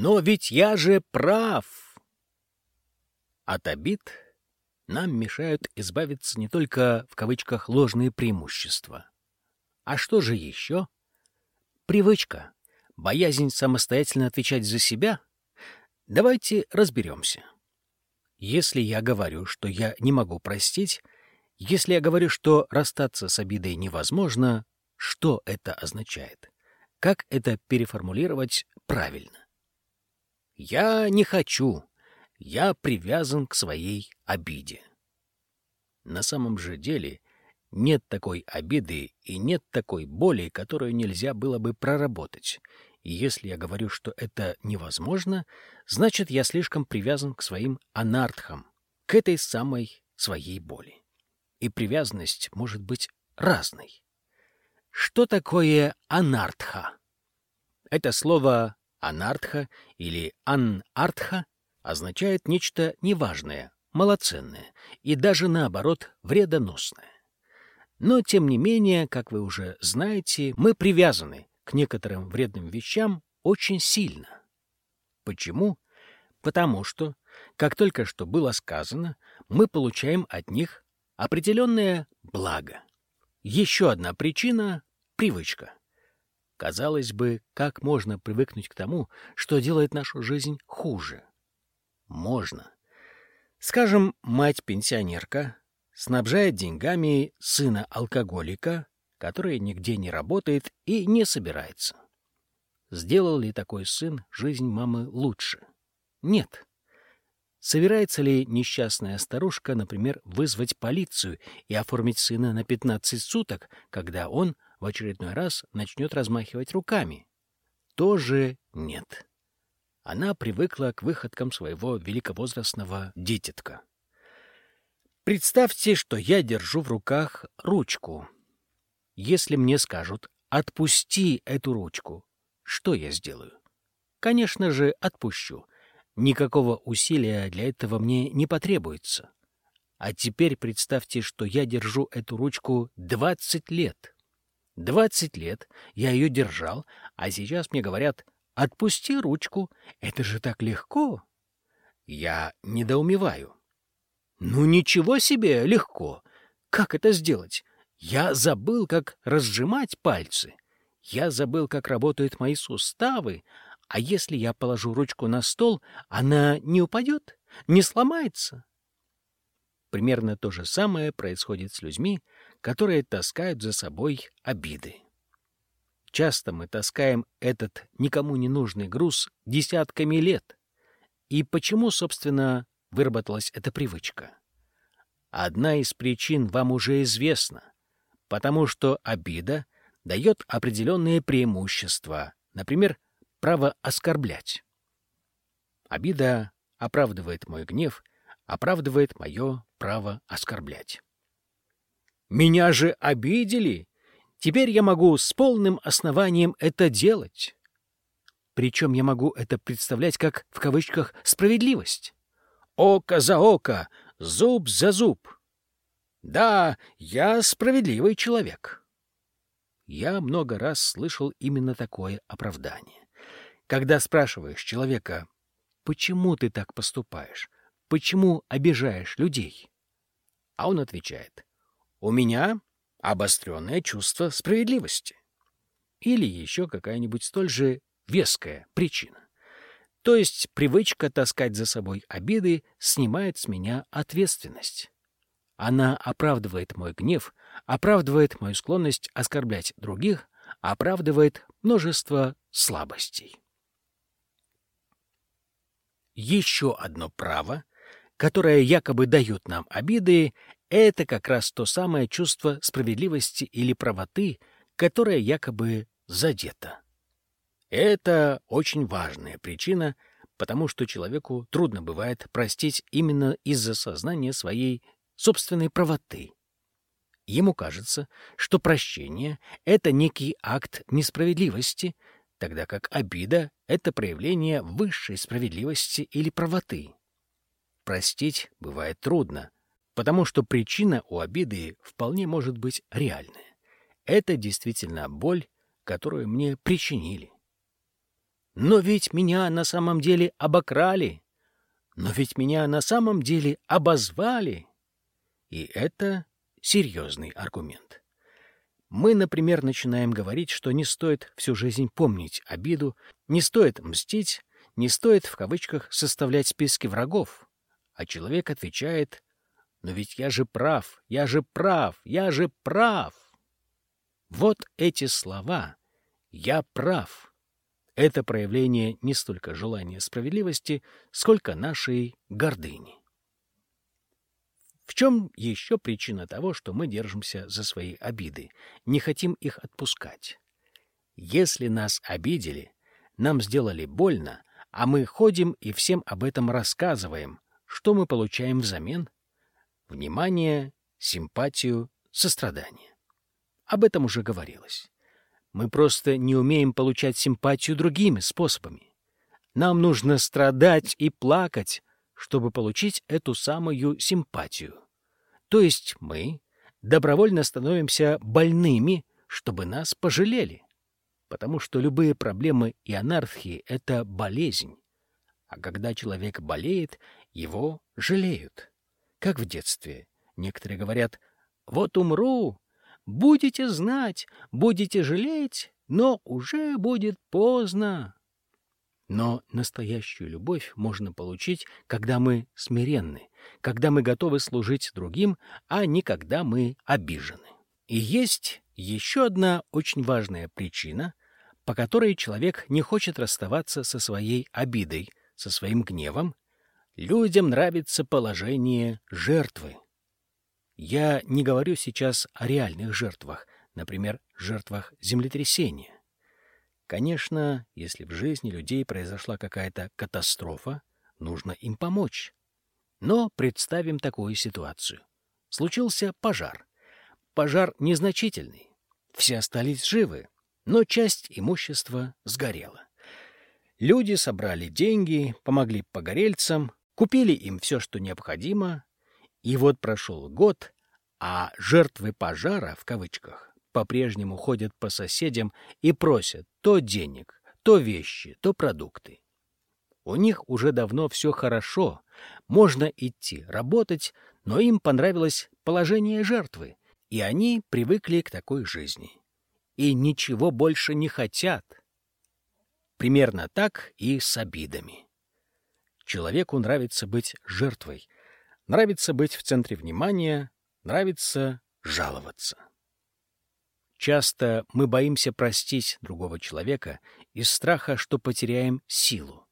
Но ведь я же прав! От обид нам мешают избавиться не только в кавычках ложные преимущества. А что же еще? Привычка, боязнь самостоятельно отвечать за себя. Давайте разберемся. Если я говорю, что я не могу простить, если я говорю, что расстаться с обидой невозможно, что это означает? Как это переформулировать правильно? Я не хочу. Я привязан к своей обиде. На самом же деле нет такой обиды и нет такой боли, которую нельзя было бы проработать. И если я говорю, что это невозможно, значит, я слишком привязан к своим анартхам, к этой самой своей боли. И привязанность может быть разной. Что такое анартха? Это слово «анартха» или «анартха» означает нечто неважное, малоценное и даже, наоборот, вредоносное. Но, тем не менее, как вы уже знаете, мы привязаны к некоторым вредным вещам очень сильно. Почему? Потому что, как только что было сказано, мы получаем от них определенное благо. Еще одна причина Привычка. Казалось бы, как можно привыкнуть к тому, что делает нашу жизнь хуже? Можно. Скажем, мать-пенсионерка снабжает деньгами сына-алкоголика, который нигде не работает и не собирается. Сделал ли такой сын жизнь мамы лучше? Нет. Собирается ли несчастная старушка, например, вызвать полицию и оформить сына на 15 суток, когда он в очередной раз начнет размахивать руками. Тоже нет. Она привыкла к выходкам своего великовозрастного дитятка. Представьте, что я держу в руках ручку. Если мне скажут «отпусти эту ручку», что я сделаю? Конечно же, отпущу. Никакого усилия для этого мне не потребуется. А теперь представьте, что я держу эту ручку 20 лет. Двадцать лет я ее держал, а сейчас мне говорят «отпусти ручку, это же так легко». Я недоумеваю. Ну ничего себе, легко. Как это сделать? Я забыл, как разжимать пальцы. Я забыл, как работают мои суставы. А если я положу ручку на стол, она не упадет, не сломается. Примерно то же самое происходит с людьми, которые таскают за собой обиды. Часто мы таскаем этот никому не нужный груз десятками лет. И почему, собственно, выработалась эта привычка? Одна из причин вам уже известна, потому что обида дает определенные преимущества, например, право оскорблять. Обида оправдывает мой гнев, оправдывает мое право оскорблять. Меня же обидели. Теперь я могу с полным основанием это делать. Причем я могу это представлять как, в кавычках, справедливость. Око за око, зуб за зуб. Да, я справедливый человек. Я много раз слышал именно такое оправдание. Когда спрашиваешь человека, почему ты так поступаешь, почему обижаешь людей, а он отвечает, у меня обостренное чувство справедливости. Или еще какая-нибудь столь же веская причина. То есть привычка таскать за собой обиды снимает с меня ответственность. Она оправдывает мой гнев, оправдывает мою склонность оскорблять других, оправдывает множество слабостей. Еще одно право, которое якобы дает нам обиды, это как раз то самое чувство справедливости или правоты, которое якобы задето. Это очень важная причина, потому что человеку трудно бывает простить именно из-за сознания своей собственной правоты. Ему кажется, что прощение — это некий акт несправедливости, тогда как обида — это проявление высшей справедливости или правоты. Простить бывает трудно, потому что причина у обиды вполне может быть реальная. Это действительно боль, которую мне причинили. Но ведь меня на самом деле обокрали. Но ведь меня на самом деле обозвали. И это серьезный аргумент. Мы, например, начинаем говорить, что не стоит всю жизнь помнить обиду, не стоит мстить, не стоит в кавычках составлять списки врагов. А человек отвечает, «Но ведь я же прав, я же прав, я же прав». Вот эти слова «я прав» — это проявление не столько желания справедливости, сколько нашей гордыни. В чем еще причина того, что мы держимся за свои обиды, не хотим их отпускать? Если нас обидели, нам сделали больно, а мы ходим и всем об этом рассказываем, что мы получаем взамен? Внимание, симпатию, сострадание. Об этом уже говорилось. Мы просто не умеем получать симпатию другими способами. Нам нужно страдать и плакать, чтобы получить эту самую симпатию. То есть мы добровольно становимся больными, чтобы нас пожалели. Потому что любые проблемы и анархии — это болезнь. А когда человек болеет, его жалеют. Как в детстве. Некоторые говорят «Вот умру, будете знать, будете жалеть, но уже будет поздно». Но настоящую любовь можно получить, когда мы смиренны, когда мы готовы служить другим, а не когда мы обижены. И есть еще одна очень важная причина, по которой человек не хочет расставаться со своей обидой, со своим гневом. Людям нравится положение жертвы. Я не говорю сейчас о реальных жертвах, например, жертвах землетрясения. Конечно, если в жизни людей произошла какая-то катастрофа, нужно им помочь. Но представим такую ситуацию. Случился пожар. Пожар незначительный. Все остались живы, но часть имущества сгорела. Люди собрали деньги, помогли погорельцам, купили им все, что необходимо, и вот прошел год, а жертвы пожара, в кавычках, по-прежнему ходят по соседям и просят то денег, то вещи, то продукты. У них уже давно все хорошо, можно идти работать, но им понравилось положение жертвы, и они привыкли к такой жизни. И ничего больше не хотят. Примерно так и с обидами. Человеку нравится быть жертвой, нравится быть в центре внимания, нравится жаловаться. Часто мы боимся простить другого человека из страха, что потеряем силу.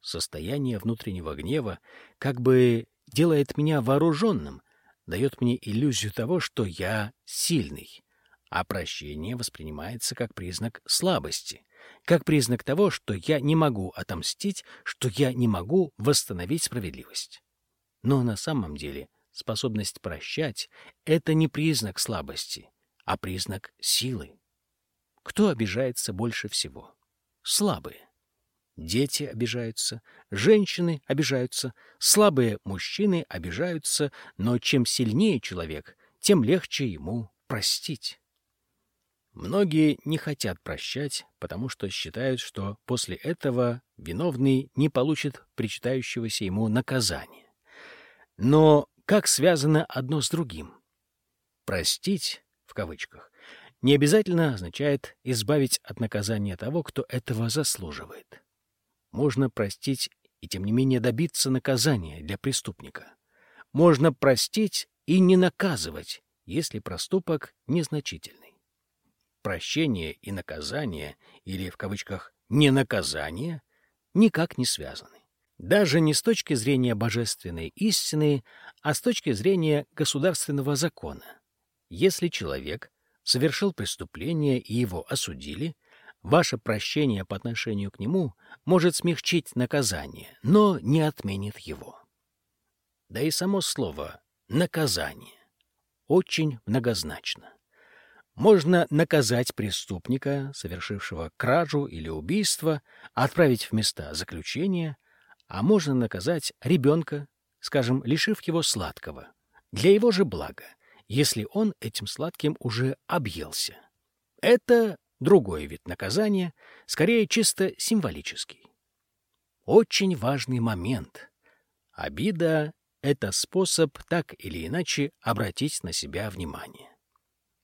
Состояние внутреннего гнева как бы делает меня вооруженным, дает мне иллюзию того, что я сильный, а прощение воспринимается как признак слабости, как признак того, что я не могу отомстить, что я не могу восстановить справедливость. Но на самом деле способность прощать — это не признак слабости, а признак силы. Кто обижается больше всего? Слабые. Дети обижаются, женщины обижаются, слабые мужчины обижаются, но чем сильнее человек, тем легче ему простить. Многие не хотят прощать, потому что считают, что после этого виновный не получит причитающегося ему наказания. Но как связано одно с другим? Простить в кавычках, не обязательно означает избавить от наказания того, кто этого заслуживает. Можно простить и, тем не менее, добиться наказания для преступника. Можно простить и не наказывать, если проступок незначительный. Прощение и наказание, или, в кавычках, «не наказание», никак не связаны. Даже не с точки зрения божественной истины, а с точки зрения государственного закона. Если человек совершил преступление и его осудили, ваше прощение по отношению к нему может смягчить наказание, но не отменит его. Да и само слово «наказание» очень многозначно. Можно наказать преступника, совершившего кражу или убийство, отправить в места заключения, а можно наказать ребенка, скажем, лишив его сладкого, для его же блага, если он этим сладким уже объелся. Это другой вид наказания, скорее чисто символический. Очень важный момент. Обида — это способ так или иначе обратить на себя внимание.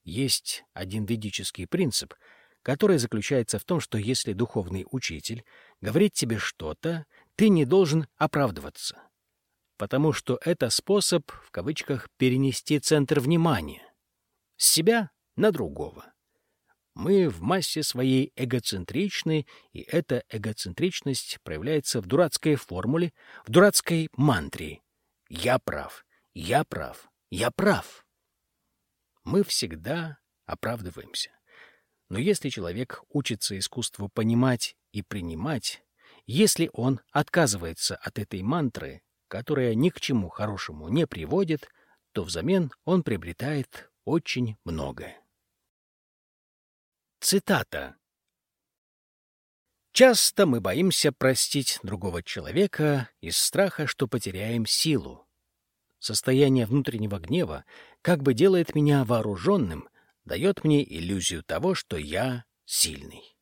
Есть один ведический принцип, который заключается в том, что если духовный учитель говорит тебе что-то, ты не должен оправдываться, потому что это способ, в кавычках, перенести центр внимания с себя на другого. Мы в массе своей эгоцентричны, и эта эгоцентричность проявляется в дурацкой формуле, в дурацкой мантре «Я прав, я прав, я прав». Мы всегда оправдываемся. Но если человек учится искусству понимать и принимать, если он отказывается от этой мантры, которая ни к чему хорошему не приводит, то взамен он приобретает очень многое. Цитата. Часто мы боимся простить другого человека из страха, что потеряем силу. Состояние внутреннего гнева как бы делает меня вооруженным, дает мне иллюзию того, что я сильный.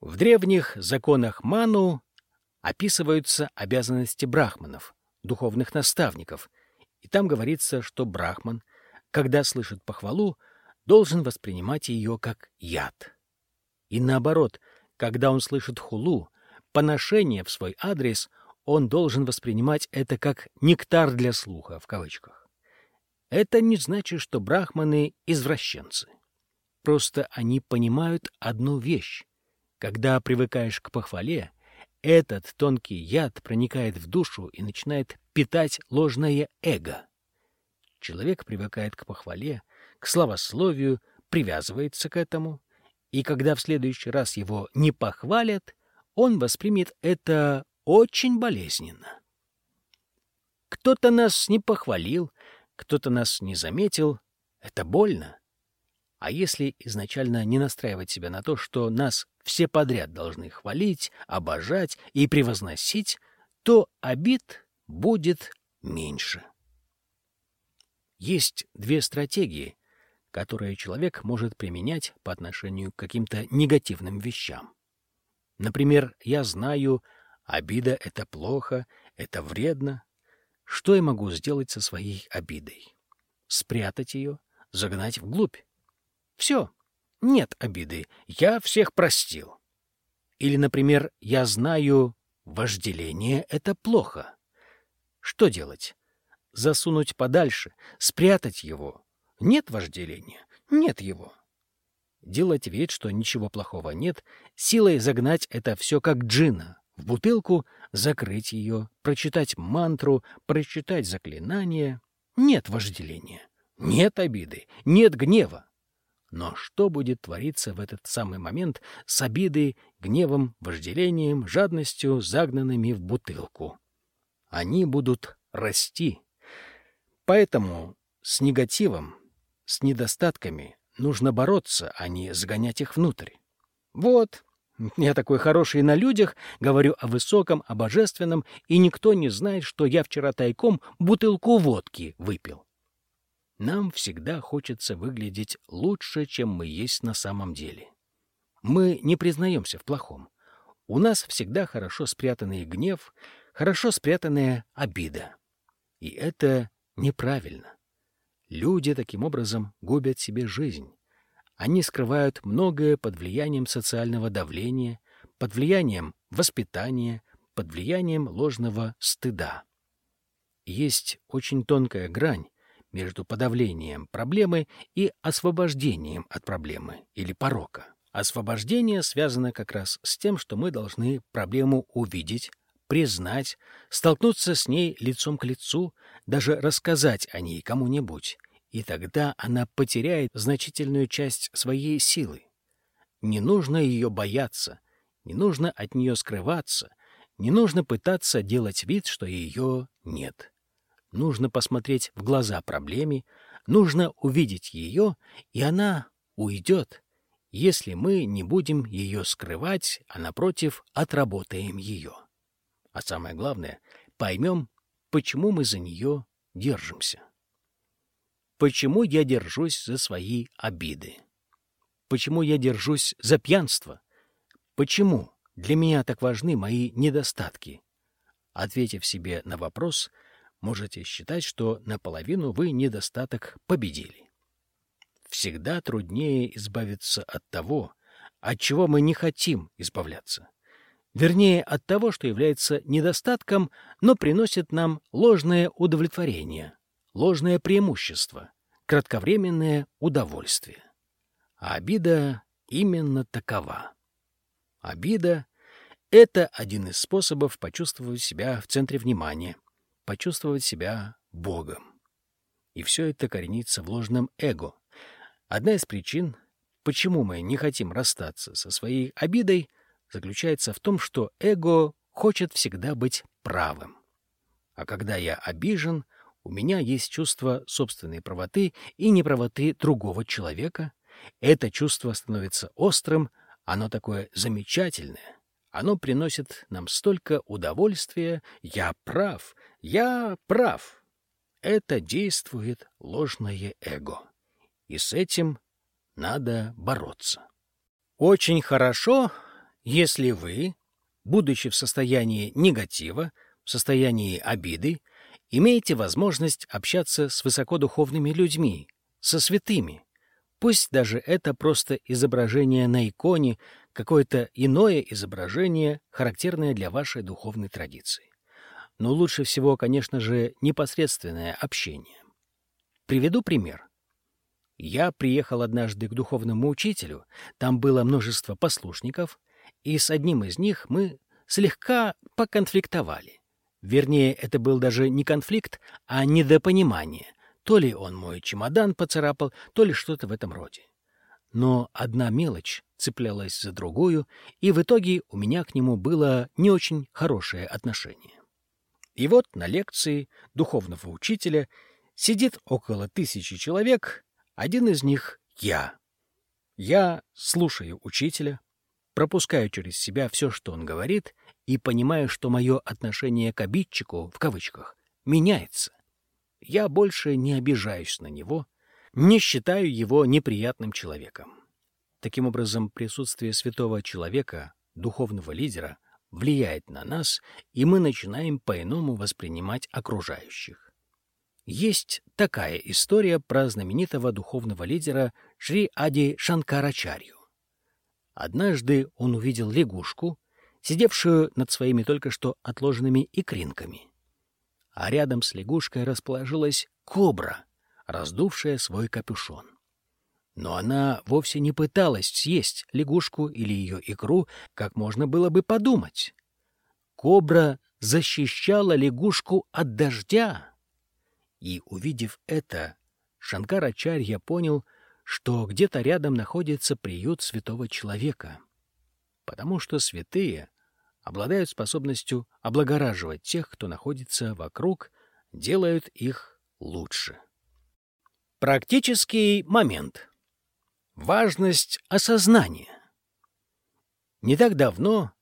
В древних законах Ману описываются обязанности брахманов, духовных наставников, и там говорится, что брахман — когда слышит похвалу, должен воспринимать ее как яд. И наоборот, когда он слышит хулу, поношение в свой адрес, он должен воспринимать это как «нектар для слуха» в кавычках. Это не значит, что брахманы — извращенцы. Просто они понимают одну вещь. Когда привыкаешь к похвале, этот тонкий яд проникает в душу и начинает питать ложное эго. Человек привыкает к похвале, к славословию, привязывается к этому, и когда в следующий раз его не похвалят, он воспримет это очень болезненно. Кто-то нас не похвалил, кто-то нас не заметил. Это больно. А если изначально не настраивать себя на то, что нас все подряд должны хвалить, обожать и превозносить, то обид будет меньше. Есть две стратегии, которые человек может применять по отношению к каким-то негативным вещам. Например, я знаю, обида — это плохо, это вредно. Что я могу сделать со своей обидой? Спрятать ее, загнать вглубь. Все, нет обиды, я всех простил. Или, например, я знаю, вожделение — это плохо. Что делать? засунуть подальше, спрятать его. Нет вожделения, нет его. Делать вид, что ничего плохого нет, силой загнать это все как джина, в бутылку закрыть ее, прочитать мантру, прочитать заклинание. Нет вожделения, нет обиды, нет гнева. Но что будет твориться в этот самый момент с обидой, гневом, вожделением, жадностью, загнанными в бутылку? Они будут расти, Поэтому с негативом, с недостатками нужно бороться, а не загонять их внутрь. Вот, я такой хороший на людях, говорю о высоком, о божественном, и никто не знает, что я вчера тайком бутылку водки выпил. Нам всегда хочется выглядеть лучше, чем мы есть на самом деле. Мы не признаемся в плохом. У нас всегда хорошо спрятанный гнев, хорошо спрятанная обида. И это неправильно. Люди таким образом губят себе жизнь. Они скрывают многое под влиянием социального давления, под влиянием воспитания, под влиянием ложного стыда. Есть очень тонкая грань между подавлением проблемы и освобождением от проблемы или порока. Освобождение связано как раз с тем, что мы должны проблему увидеть, признать, столкнуться с ней лицом к лицу, даже рассказать о ней кому-нибудь, и тогда она потеряет значительную часть своей силы. Не нужно ее бояться, не нужно от нее скрываться, не нужно пытаться делать вид, что ее нет. Нужно посмотреть в глаза проблеме, нужно увидеть ее, и она уйдет, если мы не будем ее скрывать, а, напротив, отработаем ее а самое главное, поймем, почему мы за нее держимся. Почему я держусь за свои обиды? Почему я держусь за пьянство? Почему для меня так важны мои недостатки? Ответив себе на вопрос, можете считать, что наполовину вы недостаток победили. Всегда труднее избавиться от того, от чего мы не хотим избавляться. Вернее, от того, что является недостатком, но приносит нам ложное удовлетворение, ложное преимущество, кратковременное удовольствие. А обида именно такова. Обида — это один из способов почувствовать себя в центре внимания, почувствовать себя Богом. И все это коренится в ложном эго. Одна из причин, почему мы не хотим расстаться со своей обидой — заключается в том, что эго хочет всегда быть правым. А когда я обижен, у меня есть чувство собственной правоты и неправоты другого человека. Это чувство становится острым, оно такое замечательное. Оно приносит нам столько удовольствия. Я прав, я прав. Это действует ложное эго. И с этим надо бороться. Очень хорошо, если вы, будучи в состоянии негатива, в состоянии обиды, имеете возможность общаться с высокодуховными людьми, со святыми, пусть даже это просто изображение на иконе, какое-то иное изображение, характерное для вашей духовной традиции. Но лучше всего, конечно же, непосредственное общение. Приведу пример. Я приехал однажды к духовному учителю, там было множество послушников, и с одним из них мы слегка поконфликтовали. Вернее, это был даже не конфликт, а недопонимание. То ли он мой чемодан поцарапал, то ли что-то в этом роде. Но одна мелочь цеплялась за другую, и в итоге у меня к нему было не очень хорошее отношение. И вот на лекции духовного учителя сидит около тысячи человек, один из них — я. Я слушаю учителя, пропускаю через себя все, что он говорит, и понимаю, что мое отношение к обидчику, в кавычках, меняется. Я больше не обижаюсь на него, не считаю его неприятным человеком. Таким образом, присутствие святого человека, духовного лидера, влияет на нас, и мы начинаем по-иному воспринимать окружающих. Есть такая история про знаменитого духовного лидера Шри Ади Шанкарачарью. Однажды он увидел лягушку, сидевшую над своими только что отложенными икринками. А рядом с лягушкой расположилась кобра, раздувшая свой капюшон. Но она вовсе не пыталась съесть лягушку или ее икру, как можно было бы подумать. Кобра защищала лягушку от дождя. И, увидев это, Шанкарачарья понял, что где-то рядом находится приют святого человека, потому что святые обладают способностью облагораживать тех, кто находится вокруг, делают их лучше. Практический момент. Важность осознания. Не так давно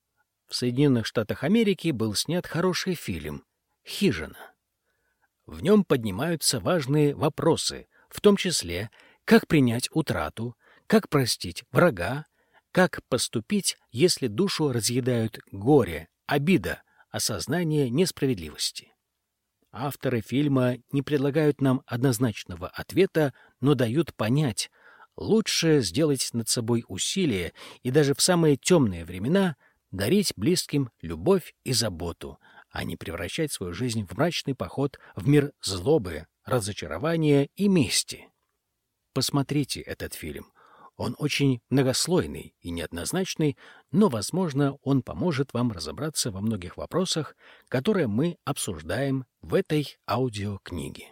в Соединенных Штатах Америки был снят хороший фильм «Хижина». В нем поднимаются важные вопросы, в том числе как принять утрату, как простить врага, как поступить, если душу разъедают горе, обида, осознание несправедливости. Авторы фильма не предлагают нам однозначного ответа, но дают понять, лучше сделать над собой усилие и даже в самые темные времена дарить близким любовь и заботу, а не превращать свою жизнь в мрачный поход в мир злобы, разочарования и мести. Посмотрите этот фильм. Он очень многослойный и неоднозначный, но, возможно, он поможет вам разобраться во многих вопросах, которые мы обсуждаем в этой аудиокниге.